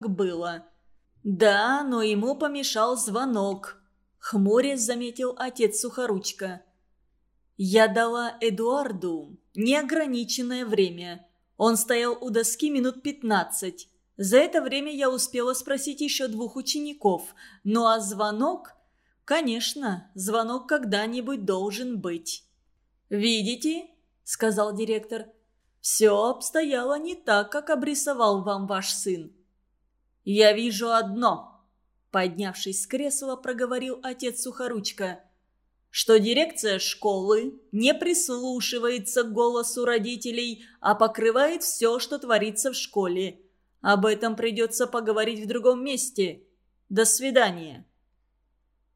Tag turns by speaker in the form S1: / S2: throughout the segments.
S1: было. Да, но ему помешал звонок. Хмурясь заметил отец Сухоручка. Я дала Эдуарду неограниченное время. Он стоял у доски минут пятнадцать. За это время я успела спросить еще двух учеников. Ну а звонок... Конечно, звонок когда-нибудь должен быть. «Видите?» – сказал директор. «Все обстояло не так, как обрисовал вам ваш сын. «Я вижу одно», – поднявшись с кресла, проговорил отец Сухоручка, «что дирекция школы не прислушивается к голосу родителей, а покрывает все, что творится в школе. Об этом придется поговорить в другом месте. До свидания».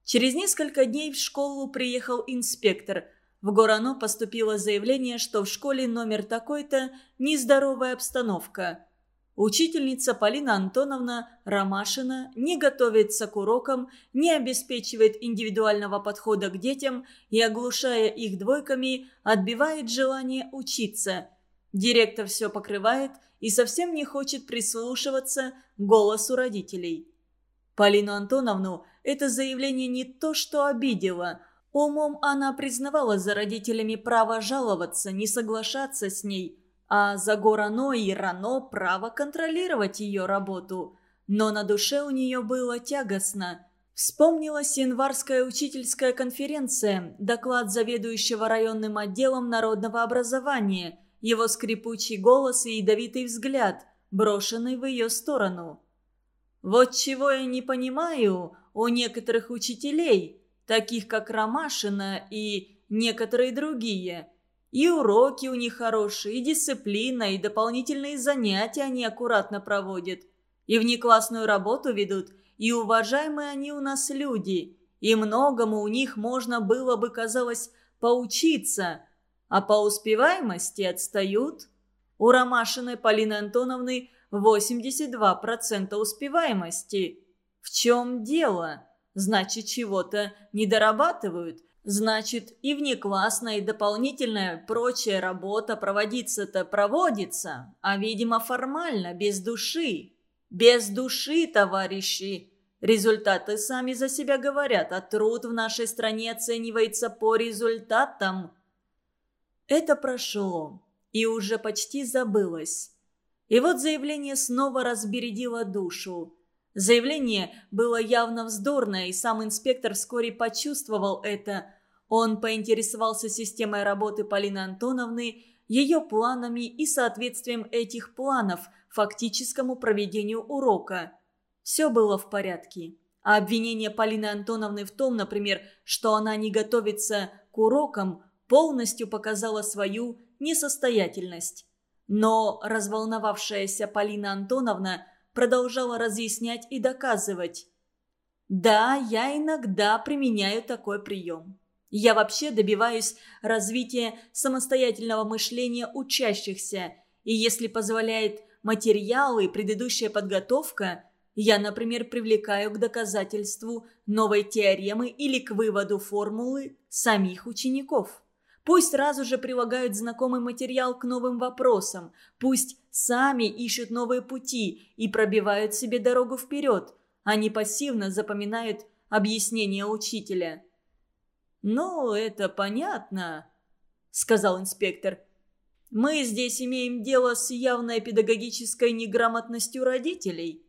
S1: Через несколько дней в школу приехал инспектор. В Горано поступило заявление, что в школе номер такой-то нездоровая обстановка – Учительница Полина Антоновна Ромашина не готовится к урокам, не обеспечивает индивидуального подхода к детям и, оглушая их двойками, отбивает желание учиться. Директор все покрывает и совсем не хочет прислушиваться к голосу родителей. Полину Антоновну это заявление не то что обидело. Умом она признавала за родителями право жаловаться, не соглашаться с ней – а за Горано и Рано право контролировать ее работу. Но на душе у нее было тягостно. Вспомнилась январская учительская конференция, доклад заведующего районным отделом народного образования, его скрипучий голос и ядовитый взгляд, брошенный в ее сторону. «Вот чего я не понимаю у некоторых учителей, таких как Ромашина и некоторые другие – и уроки у них хорошие, и дисциплина, и дополнительные занятия они аккуратно проводят. И внеклассную работу ведут, и уважаемые они у нас люди. И многому у них можно было бы, казалось, поучиться. А по успеваемости отстают. У Ромашиной Полины Антоновны 82% успеваемости. В чем дело? Значит, чего-то не дорабатывают – Значит, и внеклассная, и дополнительная прочая работа проводиться-то проводится, а, видимо, формально, без души. Без души, товарищи. Результаты сами за себя говорят, а труд в нашей стране оценивается по результатам. Это прошло, и уже почти забылось. И вот заявление снова разбередило душу. Заявление было явно вздорное, и сам инспектор вскоре почувствовал это. Он поинтересовался системой работы Полины Антоновны, ее планами и соответствием этих планов фактическому проведению урока. Все было в порядке. А обвинение Полины Антоновны в том, например, что она не готовится к урокам, полностью показало свою несостоятельность. Но разволновавшаяся Полина Антоновна продолжала разъяснять и доказывать. «Да, я иногда применяю такой прием. Я вообще добиваюсь развития самостоятельного мышления учащихся, и если позволяет материалы и предыдущая подготовка, я, например, привлекаю к доказательству новой теоремы или к выводу формулы самих учеников. Пусть сразу же прилагают знакомый материал к новым вопросам, пусть сами ищут новые пути и пробивают себе дорогу вперед, не пассивно запоминают объяснения учителя. «Ну, это понятно», — сказал инспектор. «Мы здесь имеем дело с явной педагогической неграмотностью родителей».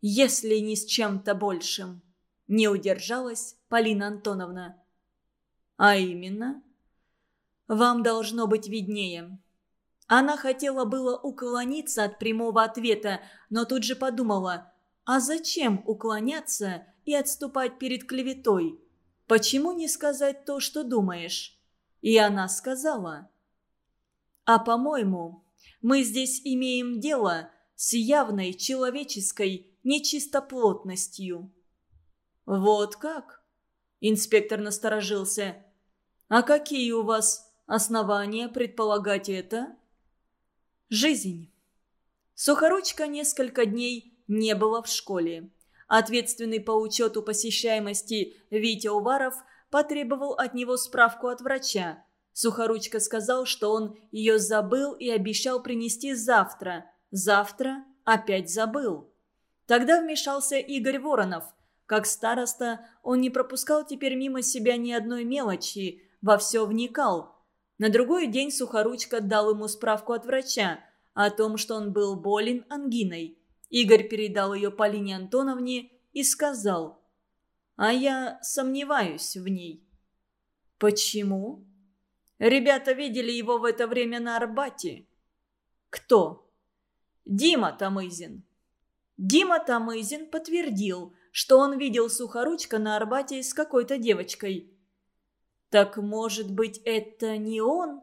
S1: «Если не с чем-то большим», — не удержалась Полина Антоновна. «А именно?» Вам должно быть виднее». Она хотела было уклониться от прямого ответа, но тут же подумала, а зачем уклоняться и отступать перед клеветой? Почему не сказать то, что думаешь? И она сказала. А по-моему, мы здесь имеем дело с явной человеческой нечистоплотностью. Вот как? Инспектор насторожился. А какие у вас Основания предполагать это? Жизнь. Сухоручка несколько дней не было в школе. Ответственный по учету посещаемости Витя Уваров потребовал от него справку от врача. Сухоручка сказал, что он ее забыл и обещал принести завтра. Завтра опять забыл. Тогда вмешался Игорь Воронов. Как староста, он не пропускал теперь мимо себя ни одной мелочи, во все вникал. На другой день Сухоручка дал ему справку от врача о том, что он был болен ангиной. Игорь передал ее Полине Антоновне и сказал, «А я сомневаюсь в ней». «Почему?» «Ребята видели его в это время на Арбате». «Кто?» «Дима Тамызин». Дима Тамызин подтвердил, что он видел Сухоручка на Арбате с какой-то девочкой. «Так, может быть, это не он?»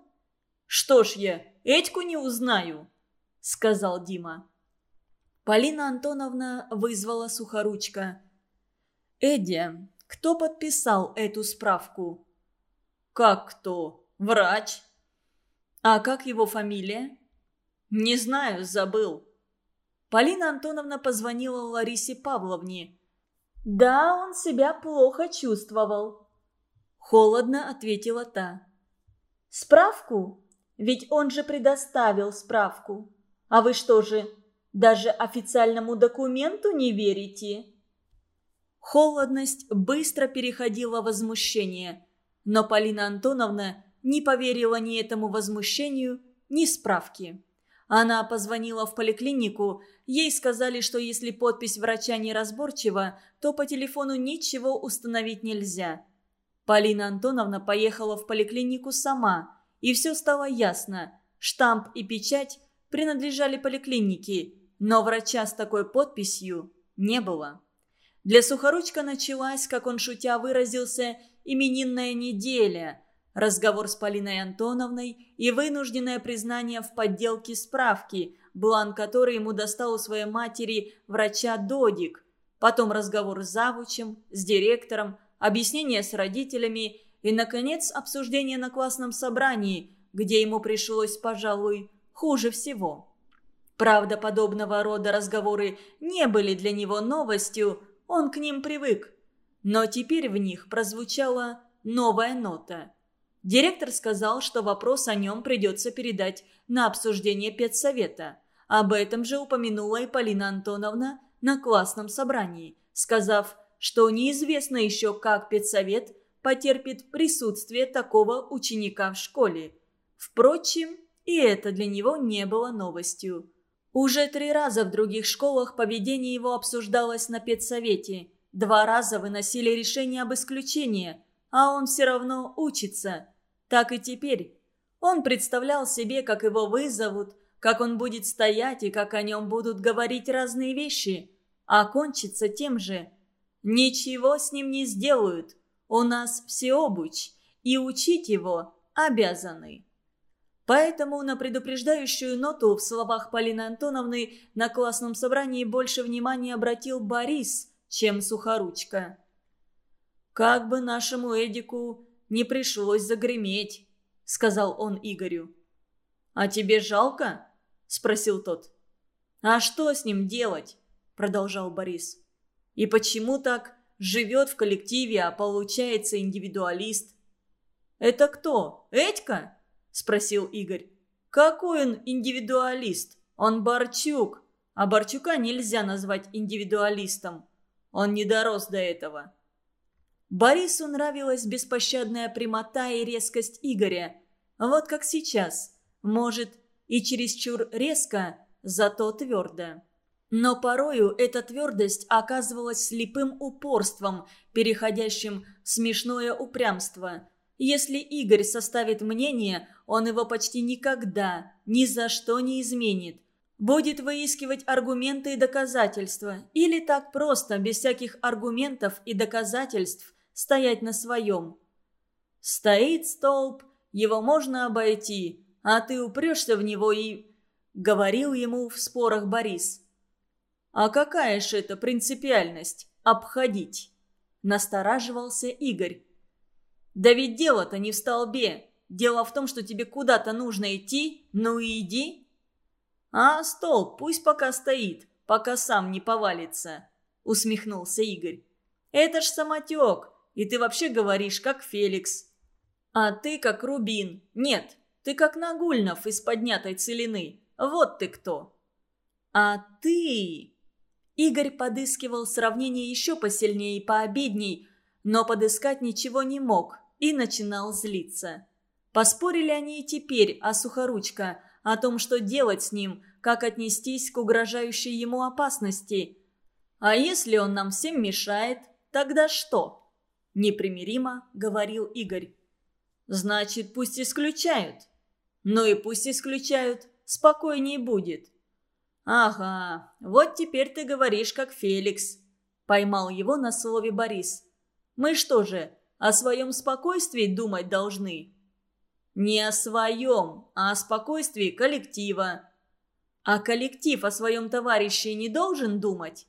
S1: «Что ж я, Этьку не узнаю», — сказал Дима. Полина Антоновна вызвала Сухоручка. «Эдя, кто подписал эту справку?» «Как кто? Врач». «А как его фамилия?» «Не знаю, забыл». Полина Антоновна позвонила Ларисе Павловне. «Да, он себя плохо чувствовал», – холодно ответила та. «Справку? Ведь он же предоставил справку. А вы что же, даже официальному документу не верите?» Холодность быстро переходила в возмущение, но Полина Антоновна не поверила ни этому возмущению, ни справке. Она позвонила в поликлинику, ей сказали, что если подпись врача неразборчива, то по телефону ничего установить нельзя. Полина Антоновна поехала в поликлинику сама, и все стало ясно. Штамп и печать принадлежали поликлинике, но врача с такой подписью не было. Для Сухоручка началась, как он шутя выразился, именинная неделя – разговор с Полиной Антоновной и вынужденное признание в подделке справки, бланк которой ему достал у своей матери врача Додик. Потом разговор с завучем, с директором, объяснение с родителями и, наконец, обсуждение на классном собрании, где ему пришлось, пожалуй, хуже всего. Правда, подобного рода разговоры не были для него новостью, он к ним привык. Но теперь в них прозвучала новая нота – Директор сказал, что вопрос о нем придется передать на обсуждение педсовета. Об этом же упомянула и Полина Антоновна на классном собрании, сказав, что неизвестно еще, как педсовет потерпит присутствие такого ученика в школе. Впрочем, и это для него не было новостью. Уже три раза в других школах поведение его обсуждалось на педсовете. Два раза выносили решение об исключении, а он все равно учится – так и теперь. Он представлял себе, как его вызовут, как он будет стоять и как о нем будут говорить разные вещи. А кончится тем же. Ничего с ним не сделают. У нас всеобуч, и учить его обязаны. Поэтому на предупреждающую ноту в словах Полины Антоновны на классном собрании больше внимания обратил Борис, чем Сухоручка. «Как бы нашему Эдику не пришлось загреметь», — сказал он Игорю. «А тебе жалко?» — спросил тот. «А что с ним делать?» — продолжал Борис. «И почему так живет в коллективе, а получается индивидуалист?» «Это кто? Этька?» — спросил Игорь. «Какой он индивидуалист? Он Борчук. А Борчука нельзя назвать индивидуалистом. Он не дорос до этого». Борису нравилась беспощадная прямота и резкость Игоря. Вот как сейчас. Может, и чересчур резко, зато твердо. Но порою эта твердость оказывалась слепым упорством, переходящим в смешное упрямство. Если Игорь составит мнение, он его почти никогда, ни за что не изменит. Будет выискивать аргументы и доказательства. Или так просто, без всяких аргументов и доказательств, стоять на своем. Стоит столб, его можно обойти, а ты упрешься в него и... Говорил ему в спорах Борис. А какая же это принципиальность – обходить? Настораживался Игорь. Да ведь дело-то не в столбе. Дело в том, что тебе куда-то нужно идти, ну и иди. А столб пусть пока стоит, пока сам не повалится, усмехнулся Игорь. Это ж самотек, и ты вообще говоришь, как Феликс. А ты как Рубин. Нет, ты как Нагульнов из поднятой целины. Вот ты кто. А ты... Игорь подыскивал сравнение еще посильнее и пообидней, но подыскать ничего не мог и начинал злиться. Поспорили они и теперь о Сухоручка, о том, что делать с ним, как отнестись к угрожающей ему опасности. «А если он нам всем мешает, тогда что?» – непримиримо говорил Игорь. «Значит, пусть исключают». «Ну и пусть исключают, спокойнее будет». «Ага, вот теперь ты говоришь, как Феликс», – поймал его на слове Борис. «Мы что же, о своем спокойствии думать должны?» «Не о своем, а о спокойствии коллектива». «А коллектив о своем товарище не должен думать?»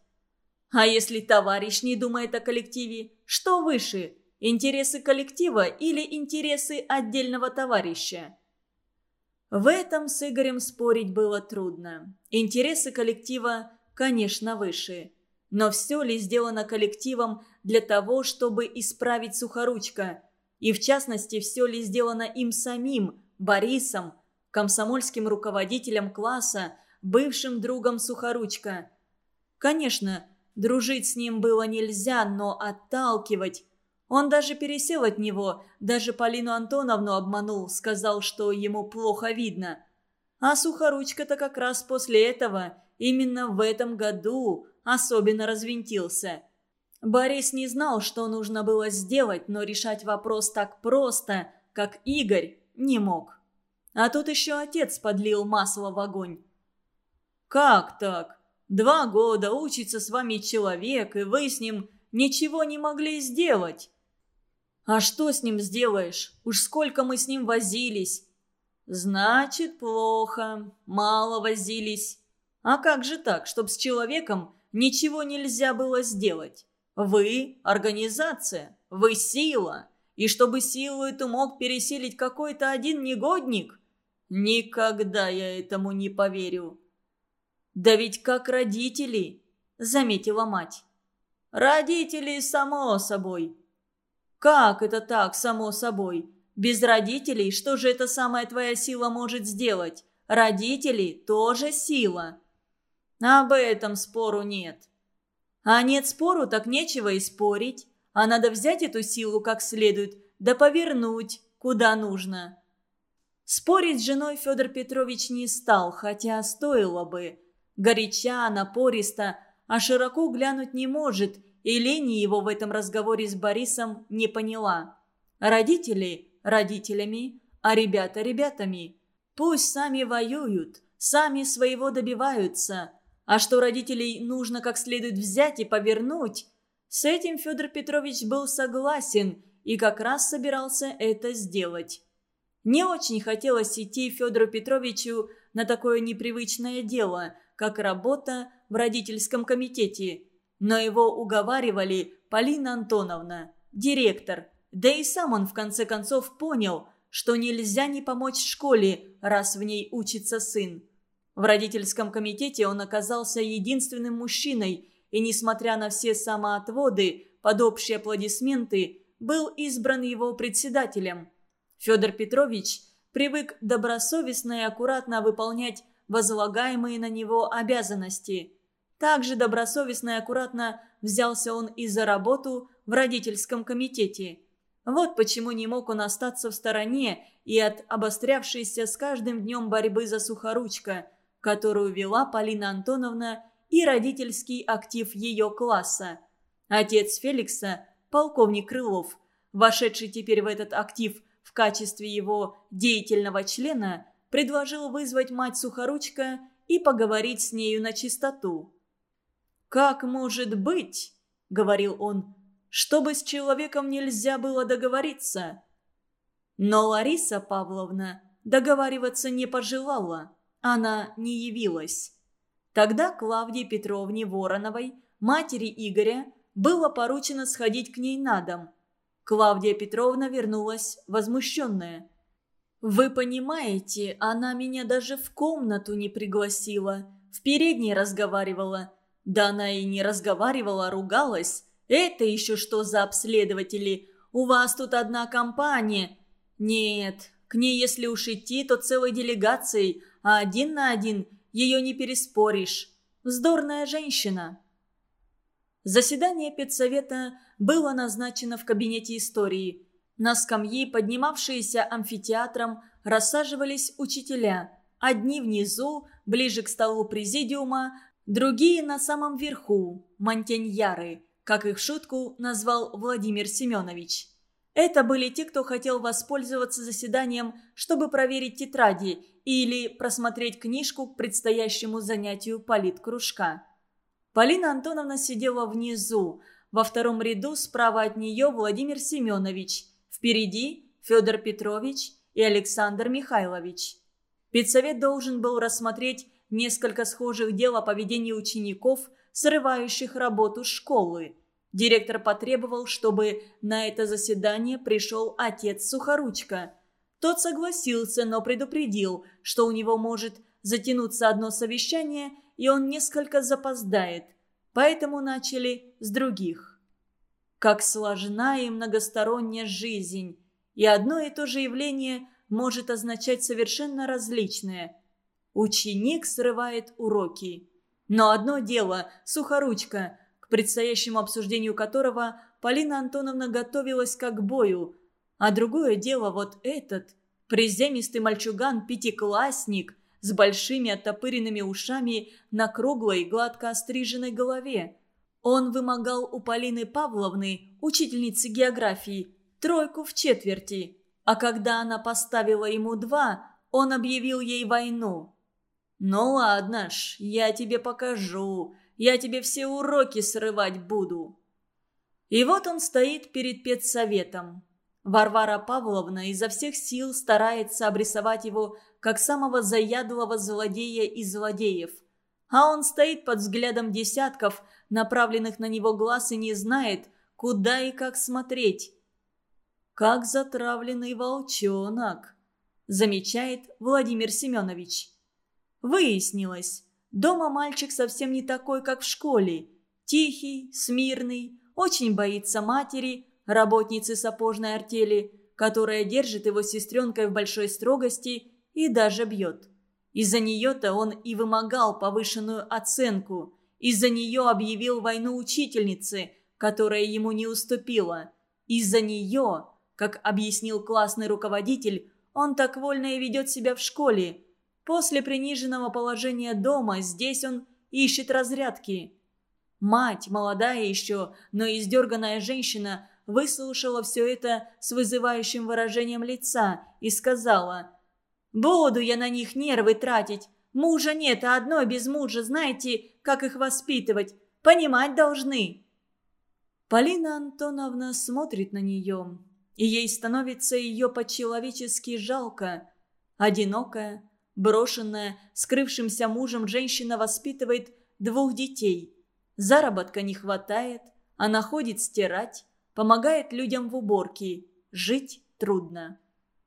S1: «А если товарищ не думает о коллективе, что выше, интересы коллектива или интересы отдельного товарища?» В этом с Игорем спорить было трудно. Интересы коллектива, конечно, выше. Но все ли сделано коллективом для того, чтобы исправить Сухоручка? И в частности, все ли сделано им самим, Борисом, комсомольским руководителем класса, бывшим другом Сухоручка? Конечно, дружить с ним было нельзя, но отталкивать он даже пересел от него, даже Полину Антоновну обманул, сказал, что ему плохо видно. А Сухоручка-то как раз после этого, именно в этом году, особенно развинтился. Борис не знал, что нужно было сделать, но решать вопрос так просто, как Игорь, не мог. А тут еще отец подлил масло в огонь. «Как так? Два года учится с вами человек, и вы с ним ничего не могли сделать?» «А что с ним сделаешь? Уж сколько мы с ним возились!» «Значит, плохо. Мало возились. А как же так, чтобы с человеком ничего нельзя было сделать? Вы – организация, вы – сила. И чтобы силу эту мог пересилить какой-то один негодник? Никогда я этому не поверю». «Да ведь как родители», – заметила мать. «Родители, само собой», «Как это так, само собой? Без родителей что же эта самая твоя сила может сделать? Родители тоже сила». «Об этом спору нет». «А нет спору, так нечего и спорить. А надо взять эту силу как следует, да повернуть, куда нужно». Спорить с женой Федор Петрович не стал, хотя стоило бы. Горяча, напористо, а широко глянуть не может и Лени его в этом разговоре с Борисом не поняла. Родители – родителями, а ребята – ребятами. Пусть сами воюют, сами своего добиваются. А что родителей нужно как следует взять и повернуть, с этим Федор Петрович был согласен и как раз собирался это сделать. Не очень хотелось идти Федору Петровичу на такое непривычное дело, как работа в родительском комитете – но его уговаривали Полина Антоновна, директор, да и сам он в конце концов понял, что нельзя не помочь школе, раз в ней учится сын. В родительском комитете он оказался единственным мужчиной, и, несмотря на все самоотводы, под общие аплодисменты, был избран его председателем. Федор Петрович привык добросовестно и аккуратно выполнять возлагаемые на него обязанности – также добросовестно и аккуратно взялся он и за работу в родительском комитете. Вот почему не мог он остаться в стороне и от обострявшейся с каждым днем борьбы за сухоручка, которую вела Полина Антоновна и родительский актив ее класса. Отец Феликса, полковник Крылов, вошедший теперь в этот актив в качестве его деятельного члена, предложил вызвать мать Сухоручка и поговорить с нею на чистоту. «Как может быть, — говорил он, — чтобы с человеком нельзя было договориться?» Но Лариса Павловна договариваться не пожелала, она не явилась. Тогда Клавдии Петровне Вороновой, матери Игоря, было поручено сходить к ней на дом. Клавдия Петровна вернулась возмущенная. «Вы понимаете, она меня даже в комнату не пригласила, в передней разговаривала. Да она и не разговаривала, а ругалась. Это еще что за обследователи? У вас тут одна компания. Нет, к ней если уж идти, то целой делегацией, а один на один ее не переспоришь. Вздорная женщина. Заседание педсовета было назначено в кабинете истории. На скамьи, поднимавшиеся амфитеатром, рассаживались учителя. Одни внизу, ближе к столу президиума, другие на самом верху, мантеньяры, как их шутку назвал Владимир Семенович. Это были те, кто хотел воспользоваться заседанием, чтобы проверить тетради или просмотреть книжку к предстоящему занятию политкружка. Полина Антоновна сидела внизу, во втором ряду справа от нее Владимир Семенович, впереди Федор Петрович и Александр Михайлович. Педсовет должен был рассмотреть несколько схожих дел о поведении учеников, срывающих работу школы – Директор потребовал, чтобы на это заседание пришел отец Сухоручка. Тот согласился, но предупредил, что у него может затянуться одно совещание, и он несколько запоздает. Поэтому начали с других. Как сложна и многосторонняя жизнь, и одно и то же явление может означать совершенно различное. Ученик срывает уроки. Но одно дело – сухоручка – к предстоящему обсуждению которого Полина Антоновна готовилась как к бою. А другое дело вот этот, приземистый мальчуган-пятиклассник с большими оттопыренными ушами на круглой, гладко остриженной голове. Он вымогал у Полины Павловны, учительницы географии, тройку в четверти, а когда она поставила ему два, он объявил ей войну. «Ну ладно ж, я тебе покажу. Я тебе все уроки срывать буду». И вот он стоит перед педсоветом. Варвара Павловна изо всех сил старается обрисовать его как самого заядлого злодея из злодеев. А он стоит под взглядом десятков, направленных на него глаз, и не знает, куда и как смотреть. «Как затравленный волчонок», – замечает Владимир Семенович. Выяснилось, Дома мальчик совсем не такой, как в школе. Тихий, смирный, очень боится матери, работницы сапожной артели, которая держит его сестренкой в большой строгости и даже бьет. Из-за нее-то он и вымогал повышенную оценку. Из-за нее объявил войну учительнице, которая ему не уступила. Из-за нее, как объяснил классный руководитель, он так вольно и ведет себя в школе – После приниженного положения дома здесь он ищет разрядки. Мать, молодая еще, но издерганная женщина, выслушала все это с вызывающим выражением лица и сказала «Буду я на них нервы тратить. Мужа нет, а одной без мужа, знаете, как их воспитывать. Понимать должны». Полина Антоновна смотрит на нее, и ей становится ее по-человечески жалко. Одинокая, Брошенная, скрывшимся мужем женщина воспитывает двух детей. Заработка не хватает, она ходит стирать, помогает людям в уборке. Жить трудно.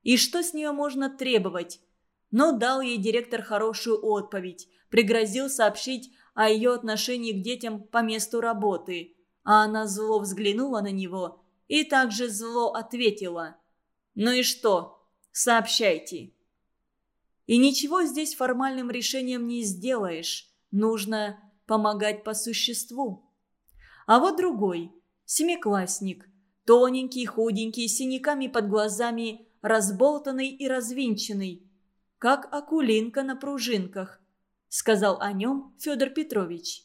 S1: И что с нее можно требовать? Но дал ей директор хорошую отповедь, пригрозил сообщить о ее отношении к детям по месту работы. А она зло взглянула на него и также зло ответила. «Ну и что? Сообщайте». И ничего здесь формальным решением не сделаешь. Нужно помогать по существу. А вот другой, семиклассник, тоненький, худенький, с синяками под глазами, разболтанный и развинченный, как акулинка на пружинках, сказал о нем Федор Петрович.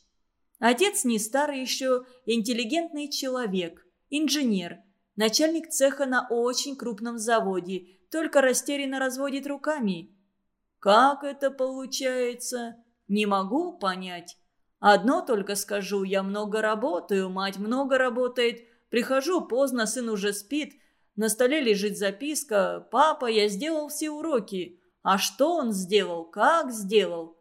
S1: Отец не старый еще, интеллигентный человек, инженер, начальник цеха на очень крупном заводе, только растерянно разводит руками – как это получается? Не могу понять. Одно только скажу, я много работаю, мать много работает. Прихожу поздно, сын уже спит. На столе лежит записка. «Папа, я сделал все уроки». А что он сделал? Как сделал?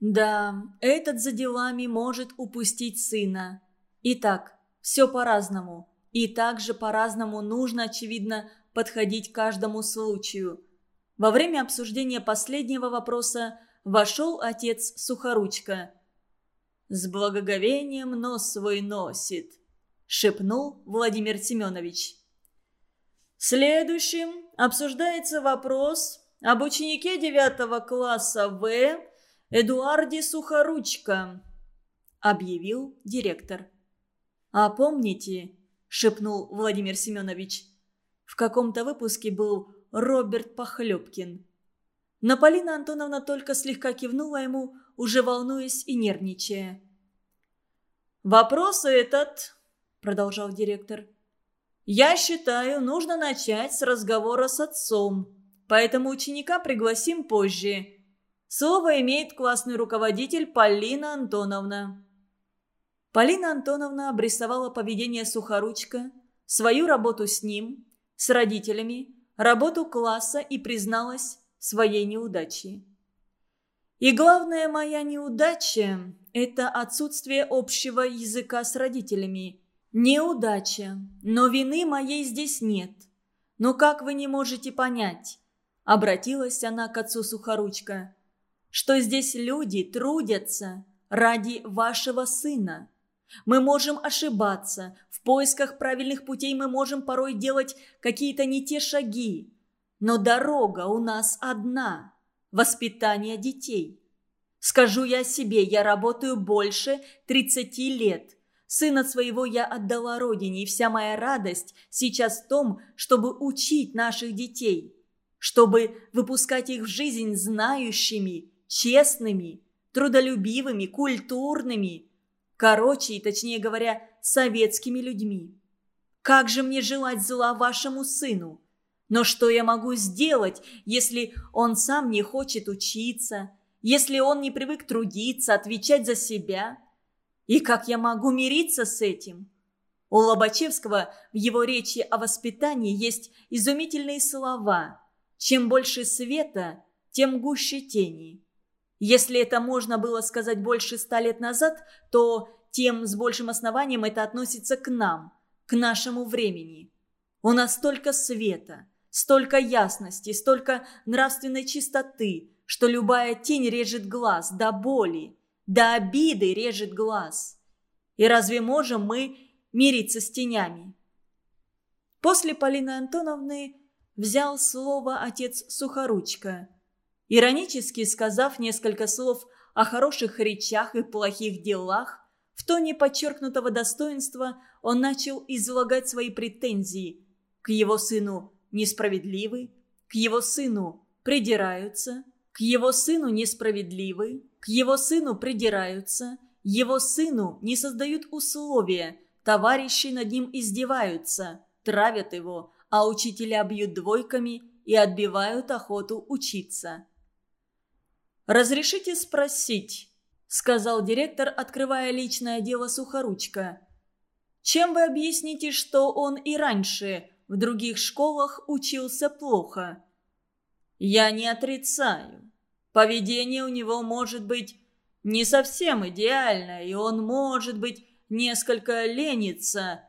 S1: Да, этот за делами может упустить сына. Итак, все по-разному. И также по-разному нужно, очевидно, подходить к каждому случаю – во время обсуждения последнего вопроса вошел отец Сухоручка. «С благоговением нос свой носит», — шепнул Владимир Семенович. Следующим обсуждается вопрос об ученике девятого класса В. Эдуарде Сухоручка, объявил директор. «А помните, — шепнул Владимир Семенович, — в каком-то выпуске был Роберт Похлебкин». Но Полина Антоновна только слегка кивнула ему, уже волнуясь и нервничая. «Вопрос этот, — продолжал директор, — я считаю, нужно начать с разговора с отцом, поэтому ученика пригласим позже. Слово имеет классный руководитель Полина Антоновна». Полина Антоновна обрисовала поведение Сухоручка, свою работу с ним, с родителями, работу класса и призналась своей неудаче. И главная моя неудача – это отсутствие общего языка с родителями. Неудача, но вины моей здесь нет. Но как вы не можете понять? Обратилась она к отцу Сухоручка. Что здесь люди трудятся ради вашего сына. Мы можем ошибаться. В поисках правильных путей мы можем порой делать какие-то не те шаги. Но дорога у нас одна воспитания детей. Скажу я себе, я работаю больше 30 лет. Сына своего я отдала родине, и вся моя радость сейчас в том, чтобы учить наших детей, чтобы выпускать их в жизнь знающими, честными, трудолюбивыми, культурными, короче и точнее говоря, советскими людьми. Как же мне желать зла вашему сыну? Но что я могу сделать, если он сам не хочет учиться, если он не привык трудиться, отвечать за себя? И как я могу мириться с этим? У Лобачевского в его речи о воспитании есть изумительные слова. Чем больше света, тем гуще тени. Если это можно было сказать больше ста лет назад, то тем с большим основанием это относится к нам, к нашему времени. У нас столько света – Столько ясности, столько нравственной чистоты, что любая тень режет глаз до боли, до обиды режет глаз. И разве можем мы мириться с тенями? После Полины Антоновны взял слово отец Сухоручка. Иронически сказав несколько слов о хороших речах и плохих делах, в тоне подчеркнутого достоинства он начал излагать свои претензии к его сыну несправедливы, к его сыну придираются, к его сыну несправедливы, к его сыну придираются, его сыну не создают условия, товарищи над ним издеваются, травят его, а учителя бьют двойками и отбивают охоту учиться. «Разрешите спросить», — сказал директор, открывая личное дело Сухоручка. «Чем вы объясните, что он и раньше в других школах учился плохо. Я не отрицаю. Поведение у него может быть не совсем идеальное, и он может быть несколько ленится,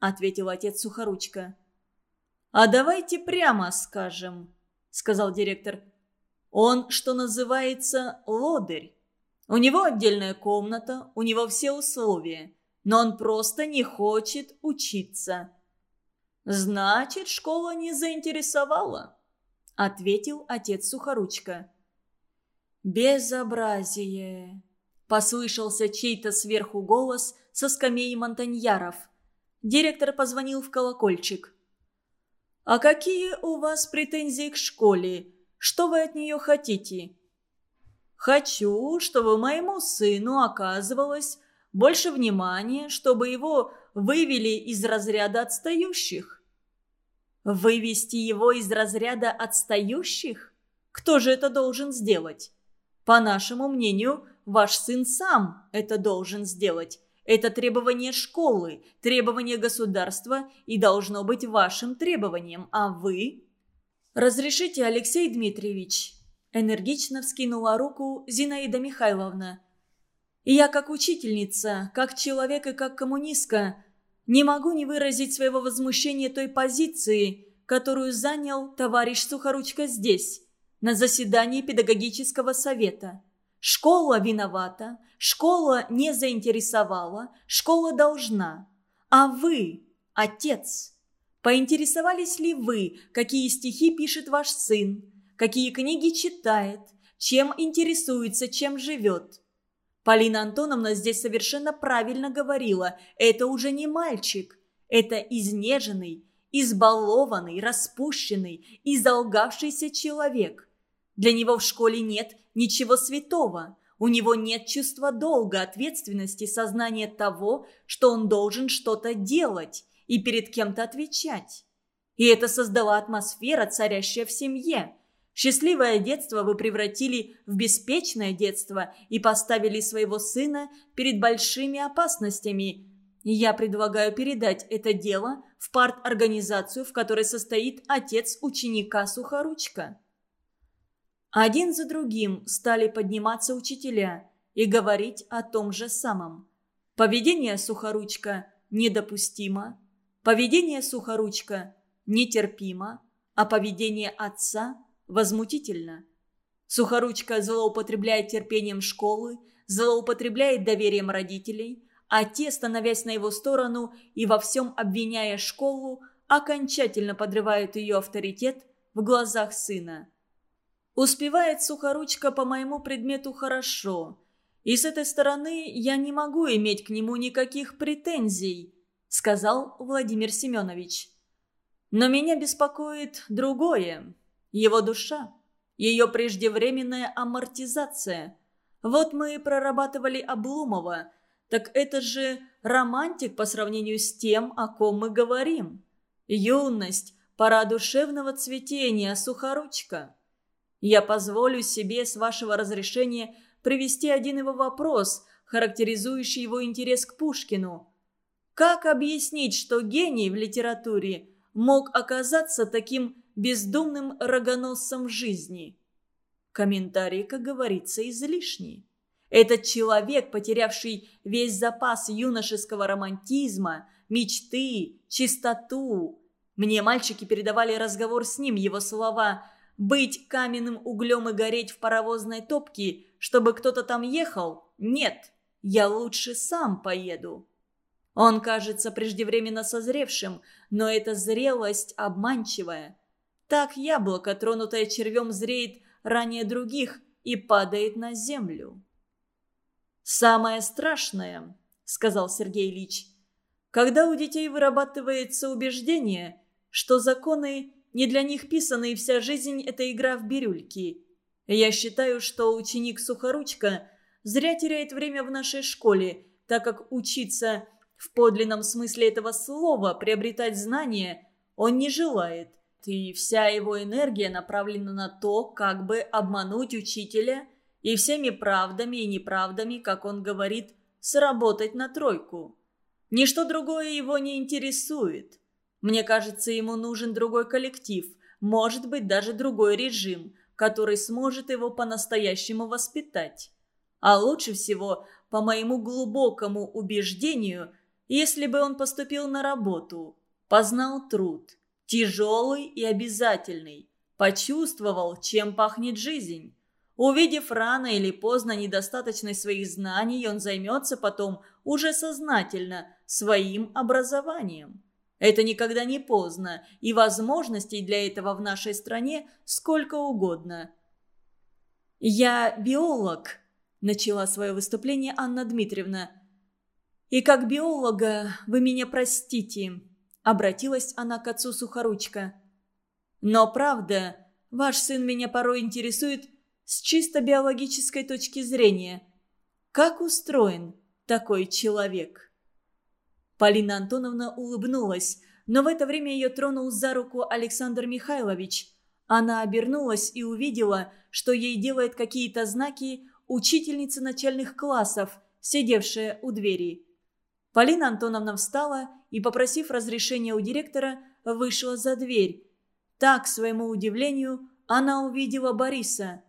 S1: ответил отец Сухоручка. А давайте прямо скажем, сказал директор. Он, что называется, лодырь. У него отдельная комната, у него все условия, но он просто не хочет учиться. «Значит, школа не заинтересовала», — ответил отец Сухоручка. «Безобразие!» — послышался чей-то сверху голос со скамеи монтаньяров. Директор позвонил в колокольчик. «А какие у вас претензии к школе? Что вы от нее хотите?» «Хочу, чтобы моему сыну оказывалось больше внимания, чтобы его вывели из разряда отстающих. Вывести его из разряда отстающих? Кто же это должен сделать? По нашему мнению, ваш сын сам это должен сделать. Это требование школы, требование государства и должно быть вашим требованием. А вы? Разрешите, Алексей Дмитриевич. Энергично вскинула руку Зинаида Михайловна. И я как учительница, как человек и как коммунистка не могу не выразить своего возмущения той позиции, которую занял товарищ Сухоручка здесь, на заседании педагогического совета. Школа виновата, школа не заинтересовала, школа должна. А вы, отец, поинтересовались ли вы, какие стихи пишет ваш сын, какие книги читает, чем интересуется, чем живет? Полина Антоновна здесь совершенно правильно говорила. Это уже не мальчик. Это изнеженный, избалованный, распущенный и человек. Для него в школе нет ничего святого. У него нет чувства долга, ответственности, сознания того, что он должен что-то делать и перед кем-то отвечать. И это создала атмосфера, царящая в семье – Счастливое детство вы превратили в беспечное детство и поставили своего сына перед большими опасностями. Я предлагаю передать это дело в парт-организацию, в которой состоит отец ученика Сухоручка. Один за другим стали подниматься учителя и говорить о том же самом. Поведение Сухоручка недопустимо, поведение Сухоручка нетерпимо, а поведение отца – возмутительно. Сухоручка злоупотребляет терпением школы, злоупотребляет доверием родителей, а те, становясь на его сторону и во всем обвиняя школу, окончательно подрывают ее авторитет в глазах сына. Успевает Сухоручка по моему предмету хорошо, и с этой стороны я не могу иметь к нему никаких претензий, сказал Владимир Семенович. Но меня беспокоит другое его душа, ее преждевременная амортизация. Вот мы и прорабатывали Обломова, так это же романтик по сравнению с тем, о ком мы говорим. Юность, пора душевного цветения, сухоручка. Я позволю себе, с вашего разрешения, привести один его вопрос, характеризующий его интерес к Пушкину. Как объяснить, что гений в литературе мог оказаться таким бездумным рогоносцем жизни. Комментарий, как говорится, излишний. Этот человек, потерявший весь запас юношеского романтизма, мечты, чистоту. Мне мальчики передавали разговор с ним, его слова «быть каменным углем и гореть в паровозной топке, чтобы кто-то там ехал? Нет, я лучше сам поеду». Он кажется преждевременно созревшим, но эта зрелость обманчивая – так яблоко, тронутое червем, зреет ранее других и падает на землю. «Самое страшное», — сказал Сергей Ильич, — «когда у детей вырабатывается убеждение, что законы не для них писаны, и вся жизнь — это игра в бирюльки. Я считаю, что ученик Сухоручка зря теряет время в нашей школе, так как учиться в подлинном смысле этого слова, приобретать знания, он не желает и вся его энергия направлена на то, как бы обмануть учителя и всеми правдами и неправдами, как он говорит, сработать на тройку. Ничто другое его не интересует. Мне кажется, ему нужен другой коллектив, может быть, даже другой режим, который сможет его по-настоящему воспитать. А лучше всего, по моему глубокому убеждению, если бы он поступил на работу, познал труд – Тяжелый и обязательный. Почувствовал, чем пахнет жизнь. Увидев рано или поздно недостаточность своих знаний, он займется потом уже сознательно своим образованием. Это никогда не поздно, и возможностей для этого в нашей стране сколько угодно. «Я биолог», – начала свое выступление Анна Дмитриевна. «И как биолога вы меня простите. Обратилась она к отцу Сухоручка. «Но правда, ваш сын меня порой интересует с чисто биологической точки зрения. Как устроен такой человек?» Полина Антоновна улыбнулась, но в это время ее тронул за руку Александр Михайлович. Она обернулась и увидела, что ей делает какие-то знаки учительница начальных классов, сидевшая у двери. Полина Антоновна встала и, попросив разрешения у директора, вышла за дверь. Так, к своему удивлению, она увидела Бориса.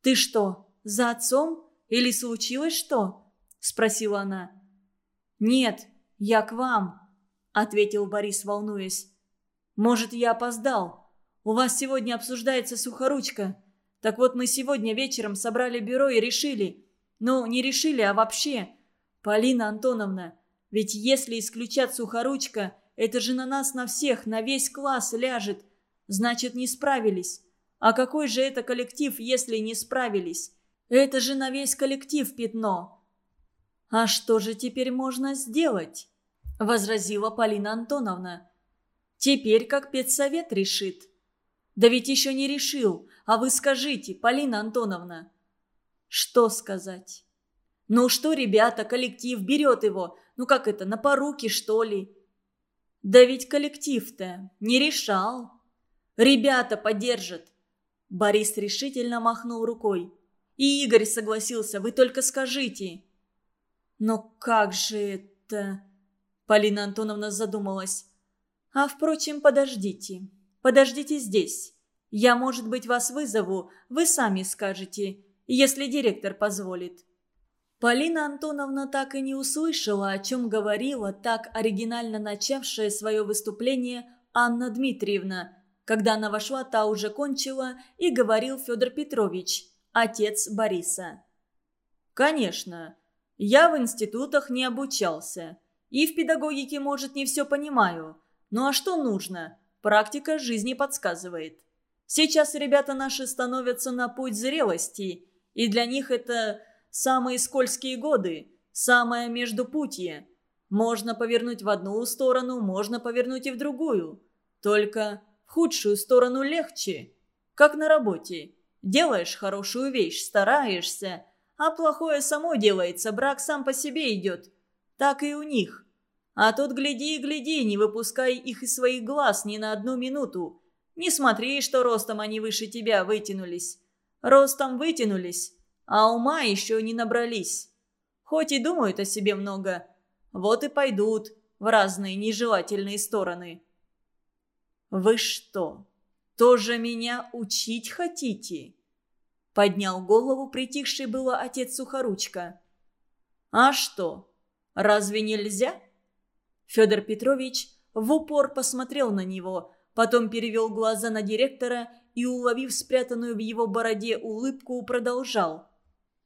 S1: «Ты что, за отцом? Или случилось что?» – спросила она. «Нет, я к вам», – ответил Борис, волнуясь. «Может, я опоздал? У вас сегодня обсуждается сухоручка. Так вот мы сегодня вечером собрали бюро и решили. Ну, не решили, а вообще. Полина Антоновна, ведь если исключать сухоручка, это же на нас на всех, на весь класс ляжет. Значит, не справились. А какой же это коллектив, если не справились? Это же на весь коллектив пятно. А что же теперь можно сделать? Возразила Полина Антоновна. Теперь как педсовет решит. Да ведь еще не решил. А вы скажите, Полина Антоновна. Что сказать? Ну что, ребята, коллектив берет его. Ну как это, на поруки, что ли? Да ведь коллектив-то не решал. Ребята поддержат. Борис решительно махнул рукой. И Игорь согласился, вы только скажите. Но как же это... Полина Антоновна задумалась. А впрочем, подождите. Подождите здесь. Я, может быть, вас вызову, вы сами скажете, если директор позволит. Полина Антоновна так и не услышала, о чем говорила так оригинально начавшая свое выступление Анна Дмитриевна. Когда она вошла, та уже кончила, и говорил Федор Петрович, отец Бориса. «Конечно, я в институтах не обучался, и в педагогике, может, не все понимаю. Ну а что нужно? Практика жизни подсказывает. Сейчас ребята наши становятся на путь зрелости, и для них это самые скользкие годы, самое междупутье. Можно повернуть в одну сторону, можно повернуть и в другую. Только в худшую сторону легче. Как на работе. Делаешь хорошую вещь, стараешься, а плохое само делается, брак сам по себе идет. Так и у них. А тут гляди и гляди, не выпускай их из своих глаз ни на одну минуту. Не смотри, что ростом они выше тебя вытянулись. Ростом вытянулись, а ума еще не набрались. Хоть и думают о себе много, вот и пойдут в разные нежелательные стороны. «Вы что, тоже меня учить хотите?» Поднял голову притихший было отец Сухоручка. «А что, разве нельзя?» Федор Петрович в упор посмотрел на него, потом перевел глаза на директора и, уловив спрятанную в его бороде улыбку, продолжал.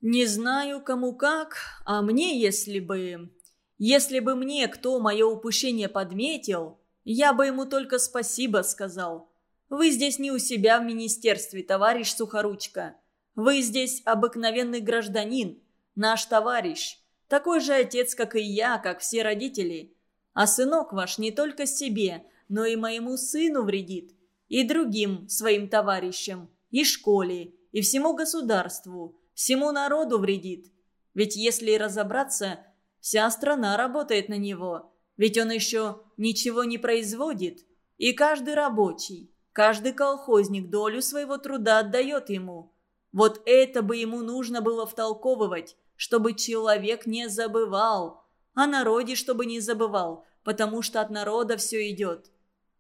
S1: Не знаю, кому как, а мне, если бы... Если бы мне кто мое упущение подметил, я бы ему только спасибо сказал. Вы здесь не у себя в министерстве, товарищ Сухоручка. Вы здесь обыкновенный гражданин, наш товарищ. Такой же отец, как и я, как все родители. А сынок ваш не только себе, но и моему сыну вредит. И другим своим товарищам, и школе, и всему государству всему народу вредит. Ведь если разобраться, вся страна работает на него. Ведь он еще ничего не производит. И каждый рабочий, каждый колхозник долю своего труда отдает ему. Вот это бы ему нужно было втолковывать, чтобы человек не забывал. О народе, чтобы не забывал, потому что от народа все идет.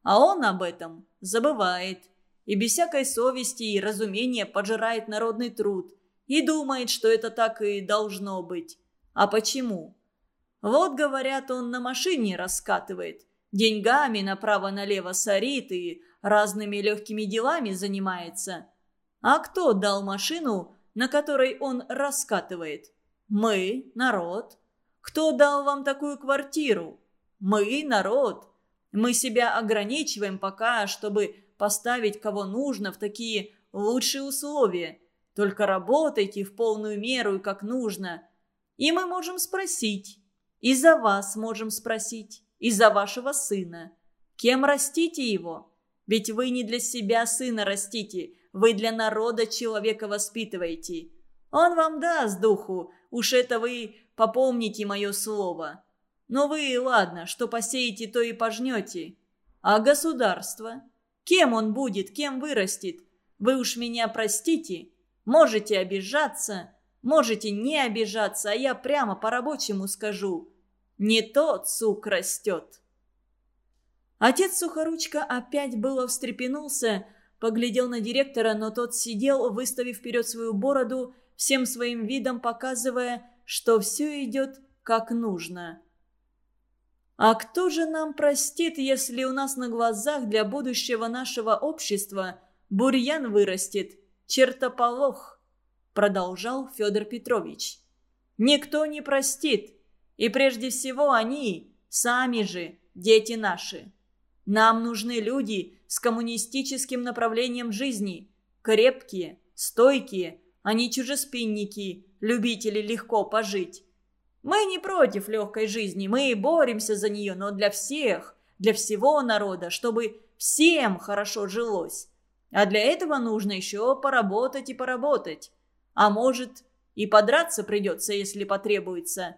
S1: А он об этом забывает. И без всякой совести и разумения пожирает народный труд – и думает, что это так и должно быть. А почему? Вот, говорят, он на машине раскатывает, деньгами направо-налево сорит и разными легкими делами занимается. А кто дал машину, на которой он раскатывает? Мы, народ. Кто дал вам такую квартиру? Мы, народ. Мы себя ограничиваем пока, чтобы поставить кого нужно в такие лучшие условия. Только работайте в полную меру и как нужно. И мы можем спросить. И за вас можем спросить. И за вашего сына. Кем растите его? Ведь вы не для себя сына растите. Вы для народа человека воспитываете. Он вам даст духу. Уж это вы попомните мое слово. Но вы, ладно, что посеете, то и пожнете. А государство? Кем он будет, кем вырастет? Вы уж меня простите, Можете обижаться, можете не обижаться, а я прямо по-рабочему скажу. Не тот сук растет. Отец Сухоручка опять было встрепенулся, поглядел на директора, но тот сидел, выставив вперед свою бороду, всем своим видом показывая, что все идет как нужно. А кто же нам простит, если у нас на глазах для будущего нашего общества бурьян вырастет, чертополох», – продолжал Федор Петрович. «Никто не простит. И прежде всего они, сами же, дети наши. Нам нужны люди с коммунистическим направлением жизни, крепкие, стойкие, а не чужеспинники, любители легко пожить. Мы не против легкой жизни, мы боремся за нее, но для всех, для всего народа, чтобы всем хорошо жилось. А для этого нужно еще поработать и поработать. А может, и подраться придется, если потребуется.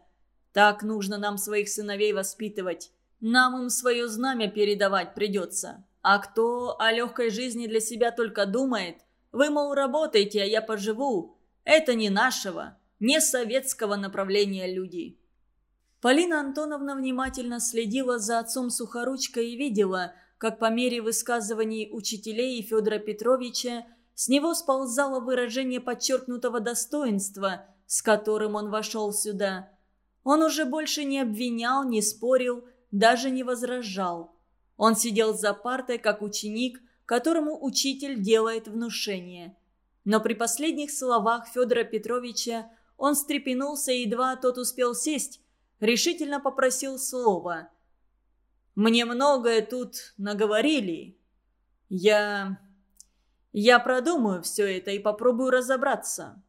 S1: Так нужно нам своих сыновей воспитывать. Нам им свое знамя передавать придется. А кто о легкой жизни для себя только думает, вы, мол, работаете, а я поживу. Это не нашего, не советского направления люди. Полина Антоновна внимательно следила за отцом Сухоручка и видела, как по мере высказываний учителей Федора Петровича с него сползало выражение подчеркнутого достоинства, с которым он вошел сюда. Он уже больше не обвинял, не спорил, даже не возражал. Он сидел за партой, как ученик, которому учитель делает внушение. Но при последних словах Федора Петровича он встрепенулся, и едва тот успел сесть, решительно попросил слова. «Мне многое тут наговорили. Я я продумаю все это и попробую разобраться.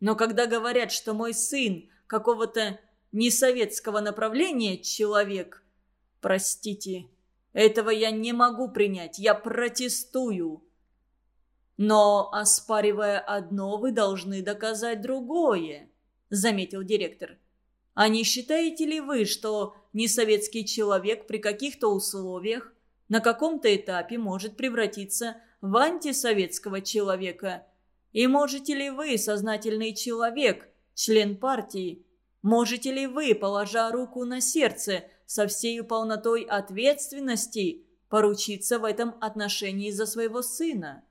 S1: Но когда говорят, что мой сын какого-то несоветского направления человек, простите, этого я не могу принять, я протестую. Но, оспаривая одно, вы должны доказать другое, заметил директор. А не считаете ли вы, что несоветский человек при каких-то условиях на каком-то этапе может превратиться в антисоветского человека? И можете ли вы, сознательный человек, член партии, можете ли вы, положа руку на сердце, со всей полнотой ответственности, поручиться в этом отношении за своего сына?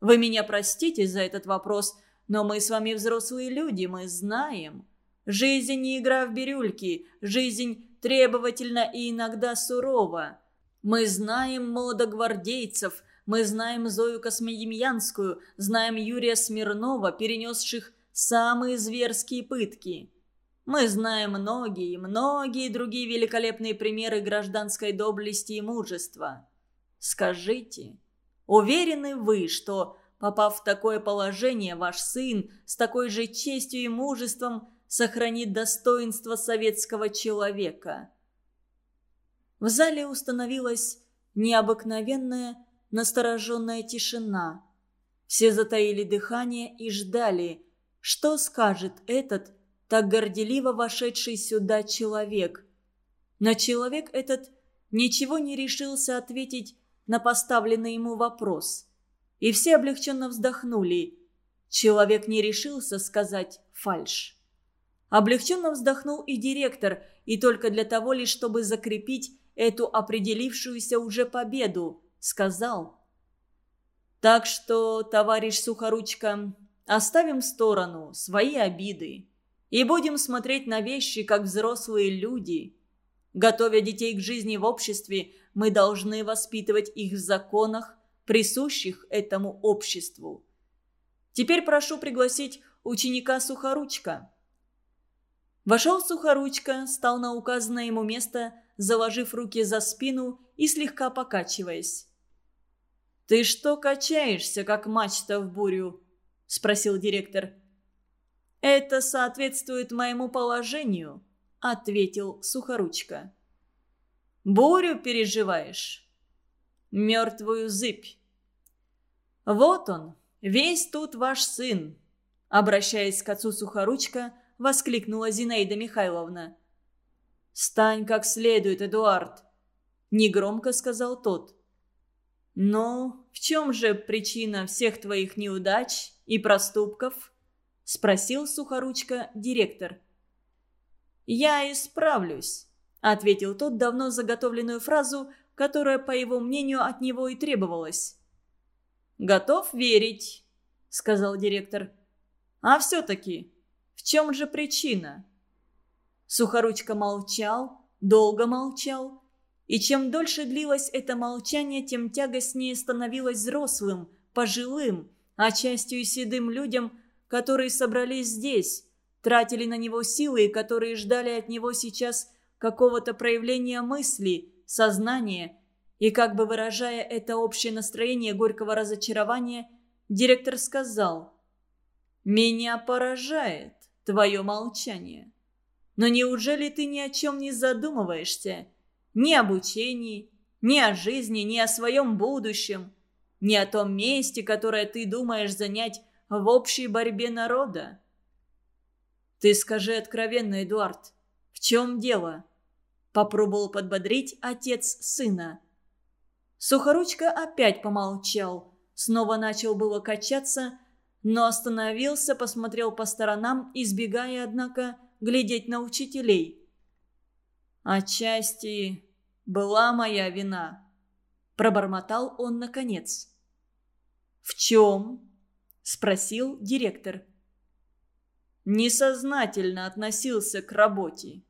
S1: Вы меня простите за этот вопрос, но мы с вами взрослые люди, мы знаем. Жизнь не игра в бирюльки, жизнь требовательна и иногда сурова. Мы знаем молодогвардейцев, мы знаем Зою Космодемьянскую, знаем Юрия Смирнова, перенесших самые зверские пытки. Мы знаем многие, многие другие великолепные примеры гражданской доблести и мужества. Скажите, уверены вы, что, попав в такое положение, ваш сын с такой же честью и мужеством сохранит достоинство советского человека? В зале установилась необыкновенная настороженная тишина. Все затаили дыхание и ждали, что скажет этот так горделиво вошедший сюда человек. Но человек этот ничего не решился ответить на поставленный ему вопрос. И все облегченно вздохнули. Человек не решился сказать «фальш». Облегченно вздохнул и директор, и только для того лишь, чтобы закрепить эту определившуюся уже победу сказал. «Так что, товарищ Сухоручка, оставим в сторону свои обиды и будем смотреть на вещи, как взрослые люди. Готовя детей к жизни в обществе, мы должны воспитывать их в законах, присущих этому обществу. Теперь прошу пригласить ученика Сухоручка». Вошел Сухоручка, стал на указанное ему место, заложив руки за спину и слегка покачиваясь. «Ты что качаешься, как мачта в бурю?» – спросил директор. «Это соответствует моему положению», – ответил Сухоручка. «Бурю переживаешь?» «Мертвую зыбь». «Вот он, весь тут ваш сын», – обращаясь к отцу Сухоручка, воскликнула Зинаида Михайловна. «Стань как следует, Эдуард», – негромко сказал тот. «Ну, в чем же причина всех твоих неудач и проступков?» – спросил Сухоручка директор. «Я исправлюсь», – ответил тот давно заготовленную фразу, которая, по его мнению, от него и требовалась. «Готов верить», – сказал директор. «А все-таки, в чем же причина?» Сухоручка молчал, долго молчал, и чем дольше длилось это молчание, тем тягостнее становилось взрослым, пожилым, а частью седым людям, которые собрались здесь, тратили на него силы и которые ждали от него сейчас какого-то проявления мысли, сознания. И как бы выражая это общее настроение горького разочарования, директор сказал «Меня поражает твое молчание. Но неужели ты ни о чем не задумываешься? Ни об учении, ни о жизни, ни о своем будущем, ни о том месте, которое ты думаешь занять в общей борьбе народа?» «Ты скажи откровенно, Эдуард, в чем дело?» Попробовал подбодрить отец сына. Сухоручка опять помолчал, снова начал было качаться, но остановился, посмотрел по сторонам, избегая, однако, глядеть на учителей. «Отчасти была моя вина», – пробормотал он наконец. «В чем?» – спросил директор. «Несознательно относился к работе».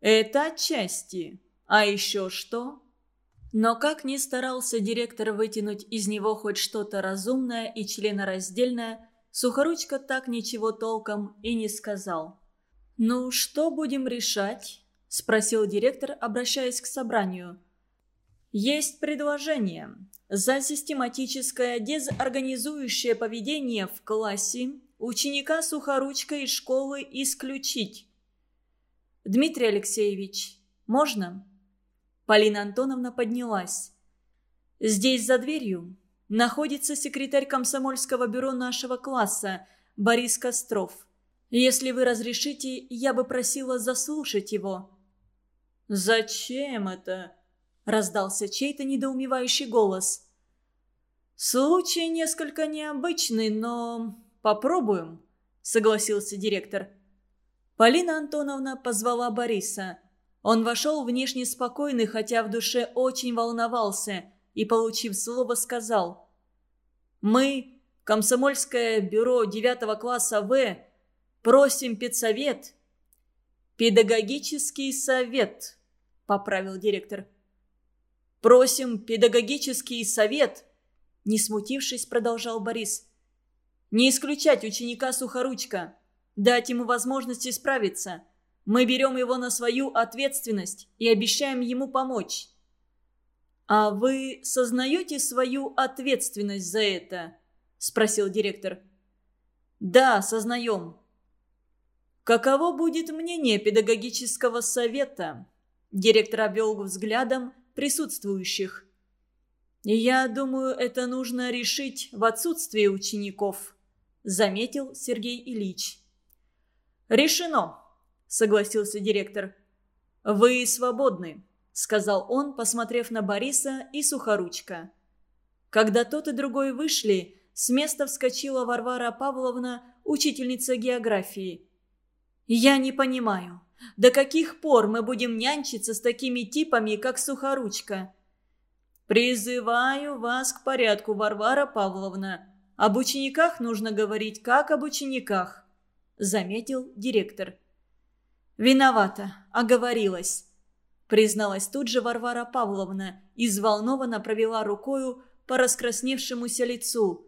S1: «Это отчасти. А еще что?» Но как ни старался директор вытянуть из него хоть что-то разумное и членораздельное, Сухоручка так ничего толком и не сказал. «Ну, что будем решать?» – спросил директор, обращаясь к собранию. «Есть предложение. За систематическое дезорганизующее поведение в классе ученика Сухоручка из школы исключить». «Дмитрий Алексеевич, можно?» Полина Антоновна поднялась. «Здесь за дверью находится секретарь комсомольского бюро нашего класса Борис Костров. Если вы разрешите, я бы просила заслушать его». «Зачем это?» – раздался чей-то недоумевающий голос. «Случай несколько необычный, но попробуем», – согласился директор. Полина Антоновна позвала Бориса – он вошел внешне спокойный, хотя в душе очень волновался, и, получив слово, сказал «Мы, комсомольское бюро 9 класса В, просим педсовет». «Педагогический совет», — поправил директор. «Просим педагогический совет», — не смутившись, продолжал Борис. «Не исключать ученика Сухоручка, дать ему возможность исправиться». Мы берем его на свою ответственность и обещаем ему помочь». «А вы сознаете свою ответственность за это?» – спросил директор. «Да, сознаем». «Каково будет мнение педагогического совета?» Директор обвел взглядом присутствующих. «Я думаю, это нужно решить в отсутствии учеников», – заметил Сергей Ильич. «Решено согласился директор. «Вы свободны», — сказал он, посмотрев на Бориса и Сухоручка. Когда тот и другой вышли, с места вскочила Варвара Павловна, учительница географии. «Я не понимаю, до каких пор мы будем нянчиться с такими типами, как Сухоручка?» «Призываю вас к порядку, Варвара Павловна. Об учениках нужно говорить, как об учениках», — заметил директор. «Виновата, оговорилась», — призналась тут же Варвара Павловна и взволнованно провела рукою по раскрасневшемуся лицу.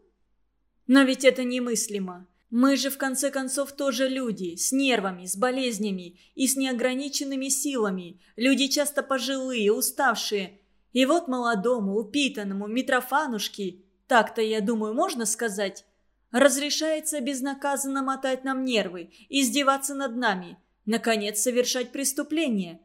S1: «Но ведь это немыслимо. Мы же в конце концов тоже люди, с нервами, с болезнями и с неограниченными силами. Люди часто пожилые, уставшие. И вот молодому, упитанному Митрофанушке, так-то, я думаю, можно сказать, разрешается безнаказанно мотать нам нервы, издеваться над нами» наконец, совершать преступление.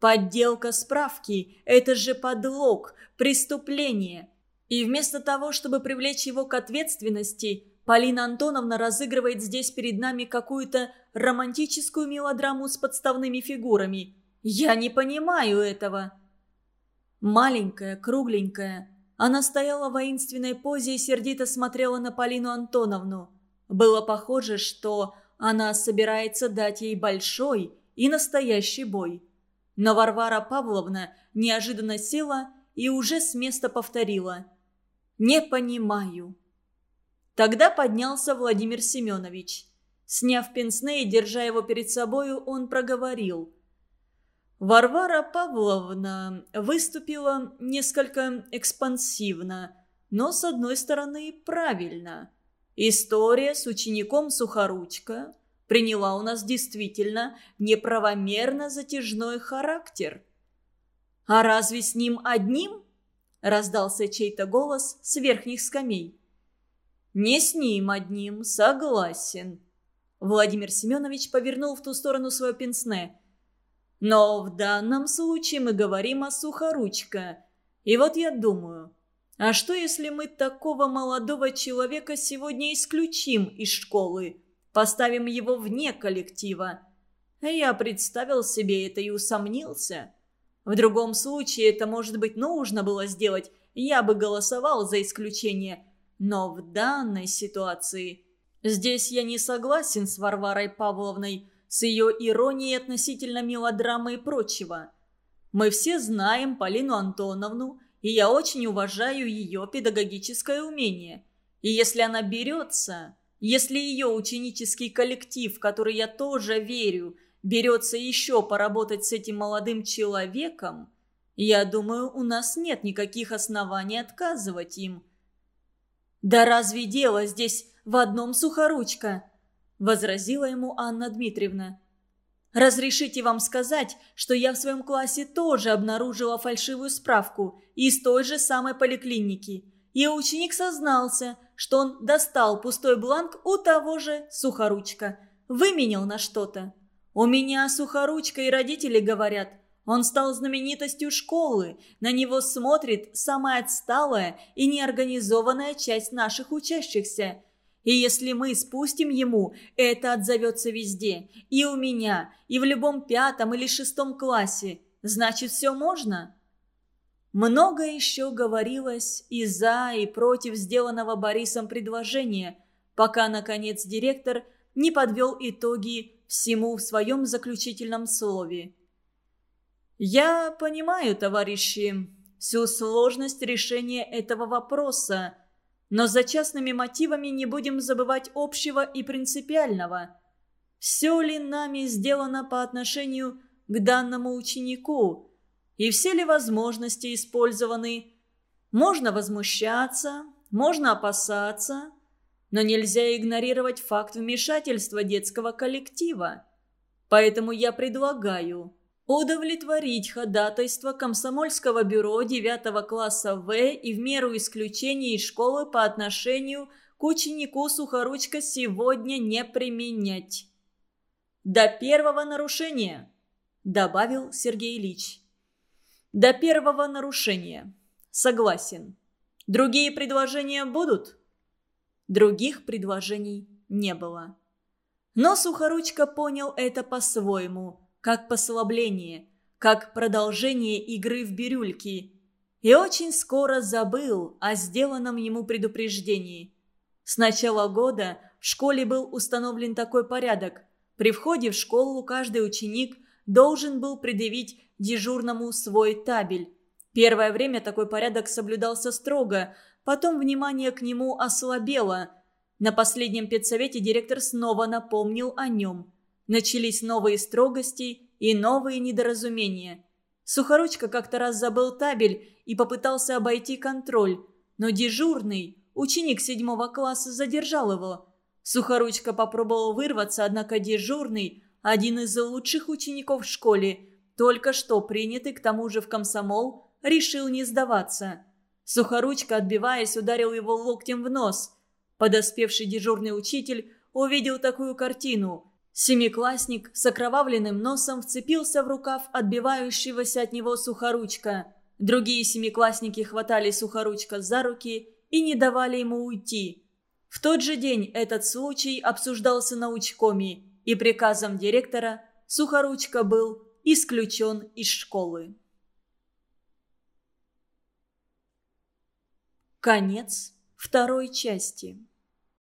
S1: Подделка справки – это же подлог, преступление. И вместо того, чтобы привлечь его к ответственности, Полина Антоновна разыгрывает здесь перед нами какую-то романтическую мелодраму с подставными фигурами. Я не понимаю этого. Маленькая, кругленькая, она стояла в воинственной позе и сердито смотрела на Полину Антоновну. Было похоже, что она собирается дать ей большой и настоящий бой. Но Варвара Павловна неожиданно села и уже с места повторила. «Не понимаю». Тогда поднялся Владимир Семенович. Сняв пенсне и держа его перед собою, он проговорил. Варвара Павловна выступила несколько экспансивно, но, с одной стороны, правильно – История с учеником Сухоручка приняла у нас действительно неправомерно затяжной характер. «А разве с ним одним?» – раздался чей-то голос с верхних скамей. «Не с ним одним, согласен». Владимир Семенович повернул в ту сторону свое пенсне. «Но в данном случае мы говорим о сухоручка. И вот я думаю, а что если мы такого молодого человека сегодня исключим из школы, поставим его вне коллектива?» Я представил себе это и усомнился. В другом случае это, может быть, нужно было сделать, я бы голосовал за исключение. Но в данной ситуации... Здесь я не согласен с Варварой Павловной, с ее иронией относительно мелодрамы и прочего. Мы все знаем Полину Антоновну, и я очень уважаю ее педагогическое умение. И если она берется, если ее ученический коллектив, в который я тоже верю, берется еще поработать с этим молодым человеком, я думаю, у нас нет никаких оснований отказывать им. «Да разве дело здесь в одном сухоручка?» – возразила ему Анна Дмитриевна. «Разрешите вам сказать, что я в своем классе тоже обнаружила фальшивую справку из той же самой поликлиники. И ученик сознался, что он достал пустой бланк у того же сухоручка, выменял на что-то. У меня сухоручка и родители говорят, он стал знаменитостью школы, на него смотрит самая отсталая и неорганизованная часть наших учащихся. И если мы спустим ему, это отзовется везде, и у меня, и в любом пятом или шестом классе. Значит, все можно?» Много еще говорилось и за, и против сделанного Борисом предложения, пока, наконец, директор не подвел итоги всему в своем заключительном слове. «Я понимаю, товарищи, всю сложность решения этого вопроса, но за частными мотивами не будем забывать общего и принципиального. Все ли нами сделано по отношению к данному ученику, и все ли возможности использованы? Можно возмущаться, можно опасаться» но нельзя игнорировать факт вмешательства детского коллектива. Поэтому я предлагаю удовлетворить ходатайство комсомольского бюро 9 класса В и в меру исключения из школы по отношению к ученику Сухоручка сегодня не применять. «До первого нарушения», – добавил Сергей Ильич. «До первого нарушения. Согласен. Другие предложения будут?» Других предложений не было. Но Сухоручка понял это по-своему, как послабление, как продолжение игры в бирюльки. И очень скоро забыл о сделанном ему предупреждении. С начала года в школе был установлен такой порядок. При входе в школу каждый ученик должен был предъявить дежурному свой табель. Первое время такой порядок соблюдался строго – Потом внимание к нему ослабело. На последнем педсовете директор снова напомнил о нем. Начались новые строгости и новые недоразумения. Сухоручка как-то раз забыл табель и попытался обойти контроль, но дежурный, ученик седьмого класса, задержал его. Сухоручка попробовал вырваться, однако дежурный, один из лучших учеников в школе, только что принятый к тому же в комсомол, решил не сдаваться. Сухоручка, отбиваясь, ударил его локтем в нос. Подоспевший дежурный учитель увидел такую картину. Семиклассник с окровавленным носом вцепился в рукав отбивающегося от него сухоручка. Другие семиклассники хватали сухоручка за руки и не давали ему уйти. В тот же день этот случай обсуждался на учкоме, и приказом директора сухоручка был исключен из школы. Конец второй части.